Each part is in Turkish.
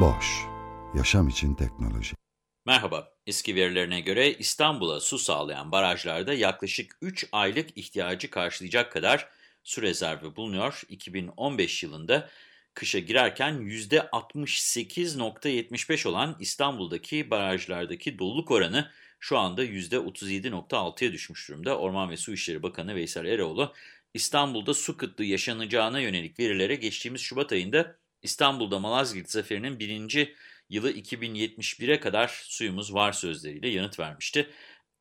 Boş, yaşam için teknoloji. Merhaba, eski verilerine göre İstanbul'a su sağlayan barajlarda yaklaşık 3 aylık ihtiyacı karşılayacak kadar su rezervi bulunuyor. 2015 yılında kışa girerken %68.75 olan İstanbul'daki barajlardaki doluluk oranı şu anda %37.6'ya düşmüş durumda. Orman ve Su İşleri Bakanı Veysel Eroğlu, İstanbul'da su kıtlığı yaşanacağına yönelik verilere geçtiğimiz Şubat ayında İstanbul'da Malazgirt Zaferi'nin birinci yılı 2071'e kadar suyumuz var sözleriyle yanıt vermişti.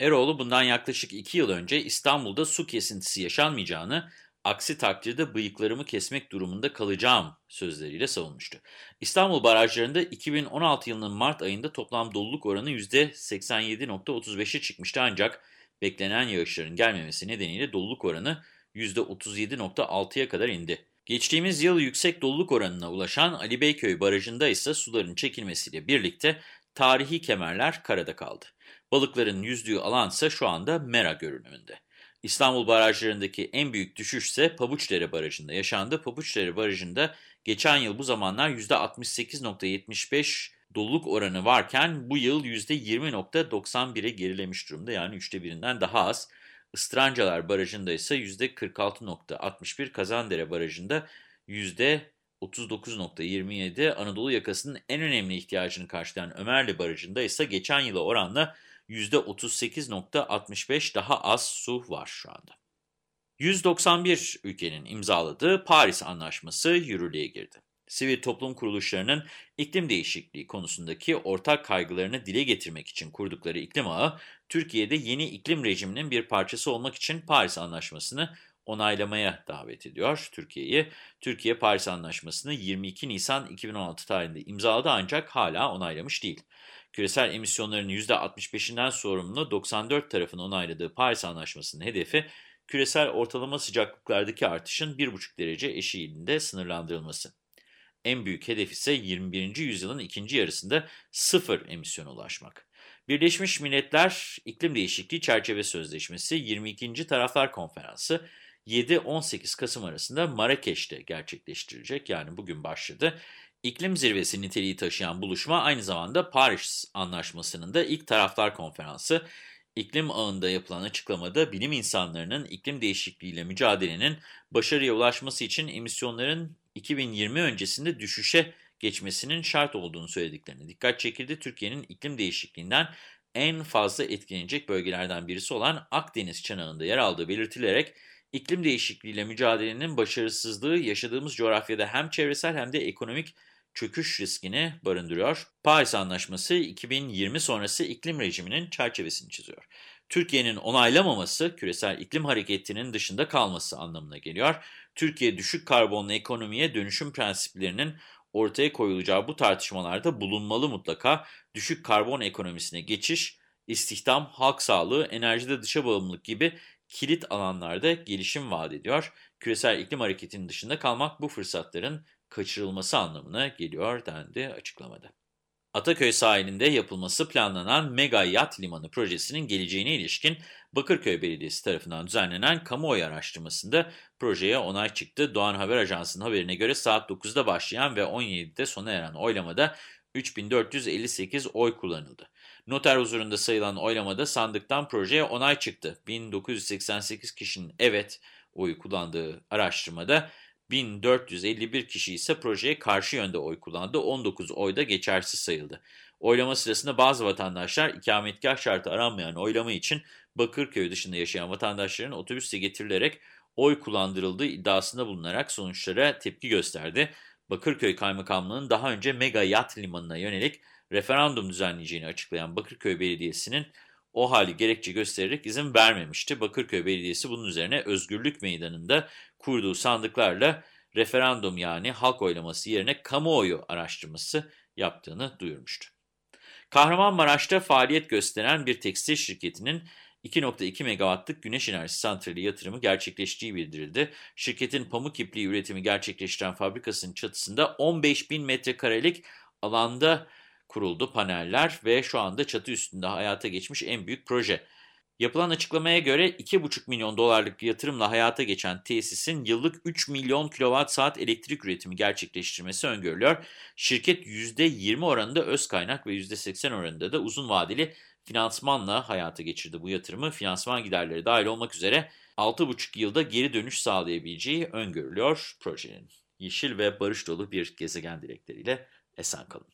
Eroğlu bundan yaklaşık iki yıl önce İstanbul'da su kesintisi yaşanmayacağını, aksi takdirde bıyıklarımı kesmek durumunda kalacağım sözleriyle savunmuştu. İstanbul barajlarında 2016 yılının Mart ayında toplam doluluk oranı %87.35'e çıkmıştı ancak beklenen yağışların gelmemesi nedeniyle doluluk oranı %37.6'ya kadar indi. Geçtiğimiz yıl yüksek doluluk oranına ulaşan Ali Beyköy Barajı'nda ise suların çekilmesiyle birlikte tarihi kemerler karada kaldı. Balıkların yüzdüğü alansa şu anda mera görünümünde. İstanbul barajlarındaki en büyük düşüş ise Pabuçdere Barajı'nda yaşandı. Pabuçdere Barajı'nda geçen yıl bu zamanlar %68.75 doluluk oranı varken bu yıl %20.91'e gerilemiş durumda. Yani üçte birinden daha az. Istrancalar Barajı'nda ise %46.61, Kazandere Barajı'nda %39.27, Anadolu yakasının en önemli ihtiyacını karşılayan Ömerli Barajı'nda ise geçen yıla oranla %38.65 daha az su var şu anda. 191 ülkenin imzaladığı Paris Anlaşması yürürlüğe girdi. Sivil toplum kuruluşlarının iklim değişikliği konusundaki ortak kaygılarını dile getirmek için kurdukları iklim ağı, Türkiye'de yeni iklim rejiminin bir parçası olmak için Paris Anlaşması'nı onaylamaya davet ediyor Türkiye'yi. Türkiye Paris Anlaşması'nı 22 Nisan 2016 tarihinde imzaladı ancak hala onaylamış değil. Küresel emisyonların %65'inden sorumlu 94 tarafın onayladığı Paris Anlaşması'nın hedefi, küresel ortalama sıcaklıklardaki artışın 1,5 derece eşiğinde sınırlandırılması. En büyük hedef ise 21. yüzyılın ikinci yarısında sıfır emisyona ulaşmak. Birleşmiş Milletler İklim Değişikliği Çerçeve Sözleşmesi 22. Taraflar Konferansı 7-18 Kasım arasında Marrakeş'te gerçekleştirilecek yani bugün başladı. İklim zirvesi niteliği taşıyan buluşma aynı zamanda Paris Anlaşması'nın da ilk taraflar konferansı. İklim ağında yapılan açıklamada bilim insanlarının iklim değişikliğiyle mücadelenin başarıya ulaşması için emisyonların 2020 öncesinde düşüşe geçmesinin şart olduğunu söylediklerine dikkat çekildi. Türkiye'nin iklim değişikliğinden en fazla etkilenecek bölgelerden birisi olan Akdeniz çanağında yer aldığı belirtilerek iklim değişikliğiyle mücadelenin başarısızlığı yaşadığımız coğrafyada hem çevresel hem de ekonomik çöküş riskini barındırıyor. Paris Anlaşması 2020 sonrası iklim rejiminin çerçevesini çiziyor. Türkiye'nin onaylamaması küresel iklim hareketinin dışında kalması anlamına geliyor. Türkiye düşük karbonlu ekonomiye dönüşüm prensiplerinin ortaya koyulacağı bu tartışmalarda bulunmalı mutlaka. Düşük karbon ekonomisine geçiş, istihdam, halk sağlığı, enerjide dışa bağımlılık gibi kilit alanlarda gelişim vaat ediyor. Küresel iklim hareketinin dışında kalmak bu fırsatların kaçırılması anlamına geliyor dendi açıklamada. Ataköy sahilinde yapılması planlanan Mega Yat Limanı projesinin geleceğine ilişkin Bakırköy Belediyesi tarafından düzenlenen kamuoyu araştırmasında projeye onay çıktı. Doğan Haber Ajansı'nın haberine göre saat 9'da başlayan ve 17'de sona eren oylamada 3458 oy kullanıldı. Noter huzurunda sayılan oylamada sandıktan projeye onay çıktı. 1988 kişinin evet oyu kullandığı araştırmada 1451 kişi ise projeye karşı yönde oy kullandı. 19 oy da geçersiz sayıldı. Oylama sırasında bazı vatandaşlar ikametgah şartı aranmayan oylama için Bakırköy dışında yaşayan vatandaşların otobüste getirilerek oy kullandırıldığı iddiasında bulunarak sonuçlara tepki gösterdi. Bakırköy Kaymakamlığı'nın daha önce Mega Yat Limanı'na yönelik referandum düzenleyeceğini açıklayan Bakırköy Belediyesi'nin o hali gerekçe göstererek izin vermemişti. Bakırköy Belediyesi bunun üzerine Özgürlük Meydanı'nda kurduğu sandıklarla referandum yani halk oylaması yerine kamuoyu araştırması yaptığını duyurmuştu. Kahramanmaraş'ta faaliyet gösteren bir tekstil şirketinin 2.2 megawattlık güneş enerjisi santrali yatırımı gerçekleştiği bildirildi. Şirketin pamuk ipliği üretimi gerçekleştiren fabrikasının çatısında 15 bin metrekarelik alanda kuruldu paneller ve şu anda çatı üstünde hayata geçmiş en büyük proje. Yapılan açıklamaya göre 2,5 milyon dolarlık yatırımla hayata geçen tesisin yıllık 3 milyon kilowatt saat elektrik üretimi gerçekleştirmesi öngörülüyor. Şirket %20 oranında öz kaynak ve %80 oranında da uzun vadeli finansmanla hayata geçirdi bu yatırımı. Finansman giderleri dahil olmak üzere 6,5 yılda geri dönüş sağlayabileceği öngörülüyor projenin. Yeşil ve barış dolu bir gezegen dilekleriyle esen kalın.